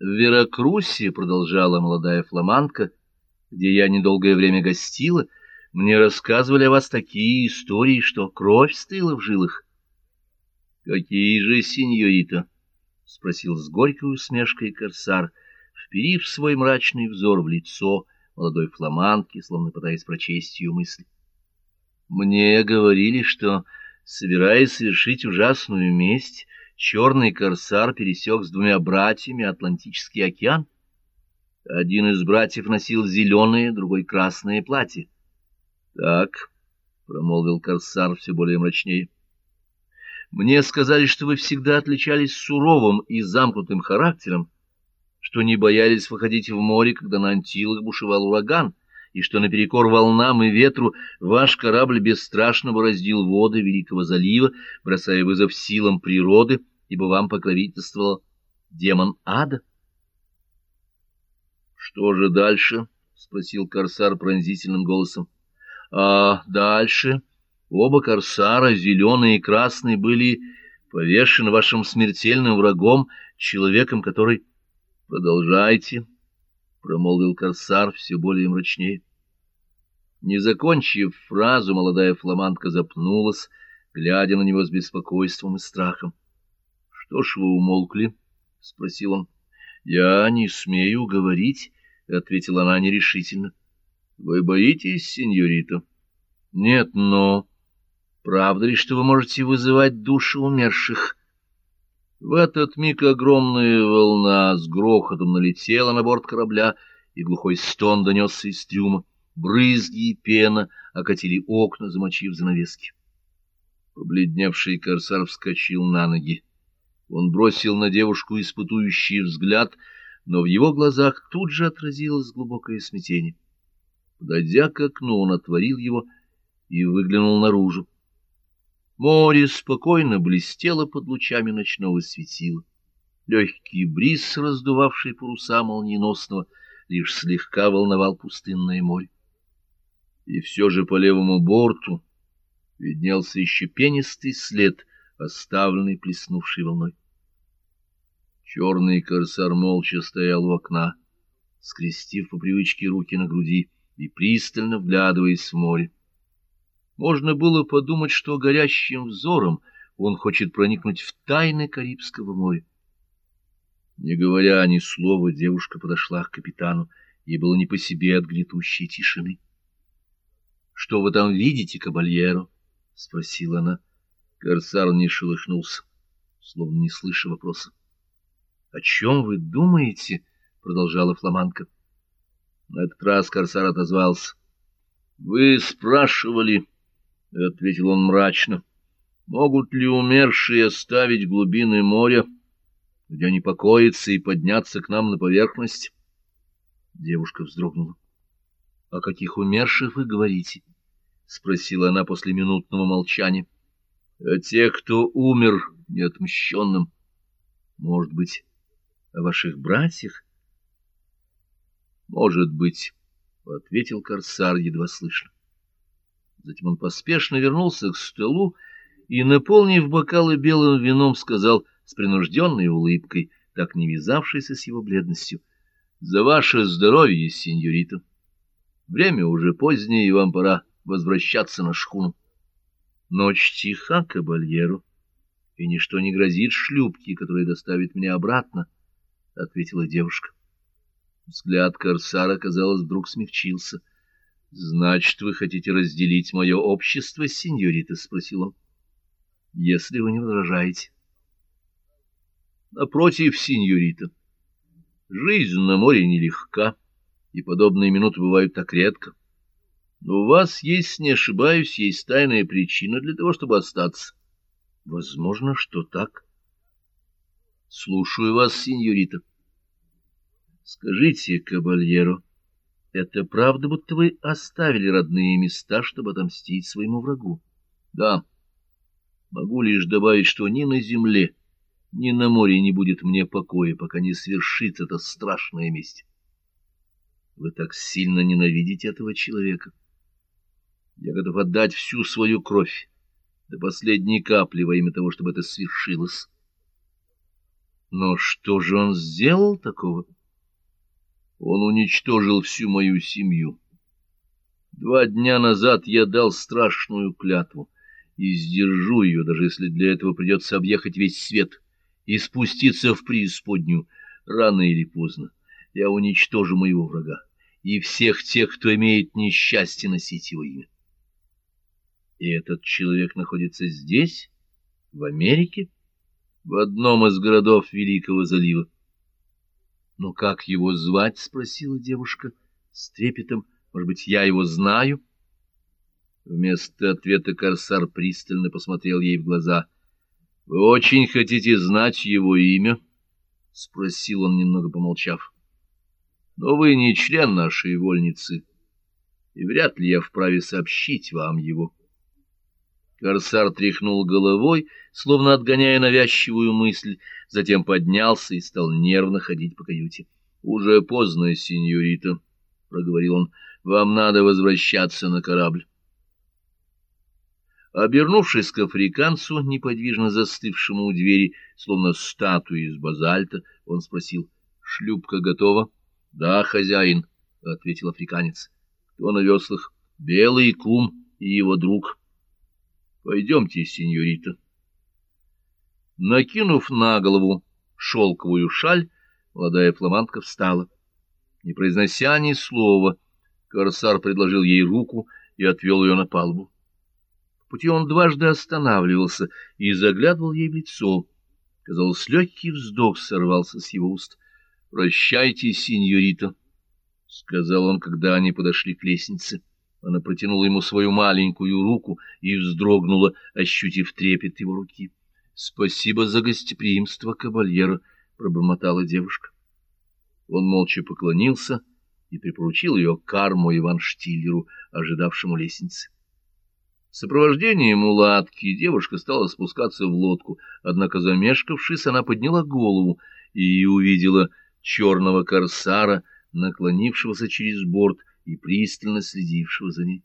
В Веракрусе, — продолжала молодая фламандка, — где я недолгое время гостила, мне рассказывали о вас такие истории, что кровь стыла в жилах. — Какие же, сеньорита? — спросил с горькой усмешкой корсар, вперив свой мрачный взор в лицо молодой фламандки, словно пытаясь прочесть ее мысли. — Мне говорили, что, собираясь совершить ужасную месть, черный корсар пересек с двумя братьями Атлантический океан. Один из братьев носил зеленое, другой — красное платье. — Так, — промолвил корсар все более мрачнее. — Мне сказали, что вы всегда отличались суровым и замкнутым характером, что не боялись выходить в море, когда на Антилах бушевал ураган, и что наперекор волнам и ветру ваш корабль бесстрашно бороздил воды Великого залива, бросая вызов силам природы, ибо вам покровительствовал демон ада. — Что же дальше? — спросил корсар пронзительным голосом. — А дальше оба корсара, зеленый и красный, были повешены вашим смертельным врагом, человеком, который... — Продолжайте, — промолвил корсар все более мрачнее. Не закончив фразу, молодая фламандка запнулась, глядя на него с беспокойством и страхом. — Что ж вы умолкли? — спросил он. — Я не смею говорить, — ответила она нерешительно. — Вы боитесь, сеньорита? — Нет, но... Правда ли, что вы можете вызывать души умерших? В этот миг огромная волна с грохотом налетела на борт корабля, и глухой стон донесся из трюма брызги и пена окатили окна, замочив занавески. Побледневший корсар вскочил на ноги. Он бросил на девушку испытующий взгляд, но в его глазах тут же отразилось глубокое смятение. Подойдя к окну, он отворил его и выглянул наружу. Море спокойно блестело под лучами ночного светила. Легкий бриз, раздувавший паруса молниеносного, лишь слегка волновал пустынное море и все же по левому борту виднелся еще пенистый след, оставленный плеснувшей волной. Черный корсар молча стоял у окна, скрестив по привычке руки на груди и пристально вглядываясь в море. Можно было подумать, что горящим взором он хочет проникнуть в тайны Карибского моря. Не говоря ни слова, девушка подошла к капитану, ей было не по себе от гнетущей тишины. — Что вы там видите, кабальеро? — спросила она. Корсар не шелохнулся, словно не слыша вопроса. — О чем вы думаете? — продолжала фламанка. На этот раз Корсар отозвался. — Вы спрашивали, — ответил он мрачно, — могут ли умершие оставить глубины моря, где они покоятся, и подняться к нам на поверхность? Девушка вздрогнула. — О каких умерших вы говорите? — спросила она после минутного молчания. — О тех, кто умер неотмщенным. Может быть, о ваших братьях? — Может быть, — ответил корсар едва слышно. Затем он поспешно вернулся к столу и, наполнив бокалы белым вином, сказал с принужденной улыбкой, так не вязавшейся с его бледностью, — За ваше здоровье, сеньорита! — Время уже позднее, и вам пора возвращаться на шхуну. Ночь тиха, кабальеру, и ничто не грозит шлюпке, которая доставит меня обратно, — ответила девушка. Взгляд корсара, казалось, вдруг смягчился. — Значит, вы хотите разделить мое общество, сеньорита? — спросил он. — Если вы не возражаете. — Напротив, сеньорита, жизнь на море нелегка. — и подобные минуты бывают так редко. Но у вас есть, не ошибаюсь, есть тайная причина для того, чтобы остаться. Возможно, что так. Слушаю вас, сеньорита. Скажите, кабальеро, это правда, будто вы оставили родные места, чтобы отомстить своему врагу? Да. Могу лишь добавить, что ни на земле, ни на море не будет мне покоя, пока не свершится эта страшная месть. Вы так сильно ненавидите этого человека. Я готов отдать всю свою кровь до последней капли во имя того, чтобы это свершилось. Но что же он сделал такого? Он уничтожил всю мою семью. Два дня назад я дал страшную клятву и сдержу ее, даже если для этого придется объехать весь свет и спуститься в преисподнюю, рано или поздно. Я уничтожу моего врага и всех тех, кто имеет несчастье носить его имя. И этот человек находится здесь, в Америке, в одном из городов Великого залива. — Но как его звать? — спросила девушка с трепетом. — Может быть, я его знаю? Вместо ответа корсар пристально посмотрел ей в глаза. — Вы очень хотите знать его имя? — спросил он, немного помолчав. — Но вы не член нашей вольницы, и вряд ли я вправе сообщить вам его. — Корсар тряхнул головой, словно отгоняя навязчивую мысль, затем поднялся и стал нервно ходить по каюте. — Уже поздно, сеньорита, — проговорил он, — вам надо возвращаться на корабль. Обернувшись к африканцу, неподвижно застывшему у двери, словно статуи из базальта, он спросил, — Шлюпка готова? — Да, хозяин, — ответил африканец. — Кто на веслах? — Белый кум и его друг. — Пойдемте, сеньорита. Накинув на голову шелковую шаль, молодая фламандка встала. Не произнося ни слова, корсар предложил ей руку и отвел ее на палубу. В пути он дважды останавливался и заглядывал ей в лицо. Казалось, легкий вздох сорвался с его уст. — Прощайте, сеньорита, — сказал он, когда они подошли к лестнице. Она протянула ему свою маленькую руку и вздрогнула, ощутив трепет его руки. — Спасибо за гостеприимство, кавальера, — пробормотала девушка. Он молча поклонился и припоручил ее Карму Иван Штиллеру, ожидавшему лестницы. В сопровождении мулатки девушка стала спускаться в лодку, однако, замешкавшись, она подняла голову и увидела черного корсара, наклонившегося через борт, и пристально следившего за ней.